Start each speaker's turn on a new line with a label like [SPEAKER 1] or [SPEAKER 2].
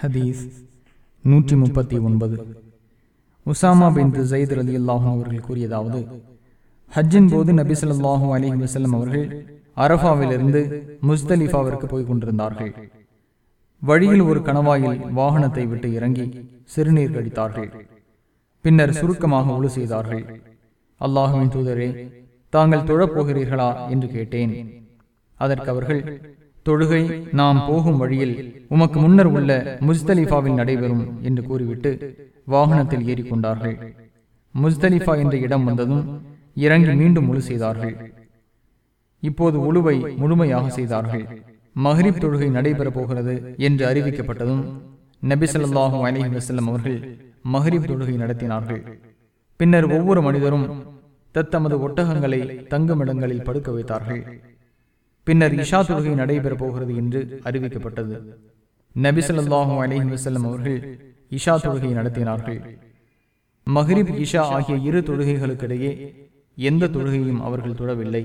[SPEAKER 1] ஹதீஸ் நூற்றி முப்பத்தி ஒன்பது. உசாமா பின் ஜெயித் அலி அல்லாஹும் அவர்கள் கூறியதாவது ஹஜ்ஜின் போது நபி சொல்லாஹும் அலி வசலம் அவர்கள் அரஃபாவிலிருந்து முஸ்தலிஃபாவிற்கு போய் கொண்டிருந்தார்கள். வழியில் ஒரு கணவாயில் வாகனத்தை விட்டு இறங்கி சிறுநீர் கடித்தார்கள். பின்னர் சுருக்கமாக ஒழு செய்தார்கள். அல்லாஹுவின் தூதரே தாங்கள் தொழப்போகிறீர்களா என்று கேட்டேன். அதற்கு அவர்கள் தொழுகை நாம் போகும் வழியில் உமக்கு முன்னர் உள்ள முஸ்தலிஃபாவில் நடைபெறும் என்று கூறிவிட்டு வாகனத்தில் ஏறிக்கொண்டார்கள். முஸ்தலிஃபா என்ற இடம் வந்ததும் இறங்கி மீண்டும் முழு செய்தார்கள். இப்போது உழுவை முழுமையாக செய்தார்கள். மஹரிப் தொழுகை நடைபெறப் போகிறது என்று அறிவிக்கப்பட்டதும் நபிசல்லாஹும் ஸல்லல்லாஹு வசல்லம் அவர்கள் மஹரிப் தொழுகை நடத்தினார்கள். பின்னர் ஒவ்வொரு மனிதரும் தத்தமது ஒட்டகங்களை தங்குமிடங்களில் படுக்க வைத்தார்கள். பின்னர் இஷா தொழுகை நடைபெறப் போகிறது என்று அறிவிக்கப்பட்டது. நபி ஸல்லல்லாஹு அலைஹி வஸல்லம் அவர்கள் இஷா தொழுகை நடத்தினார்கள். மஹ்ரிப் இஷா ஆகிய இரு தொழுகைகளுக்கிடையே எந்த தொழுகையும் அவர்கள் தொழவில்லை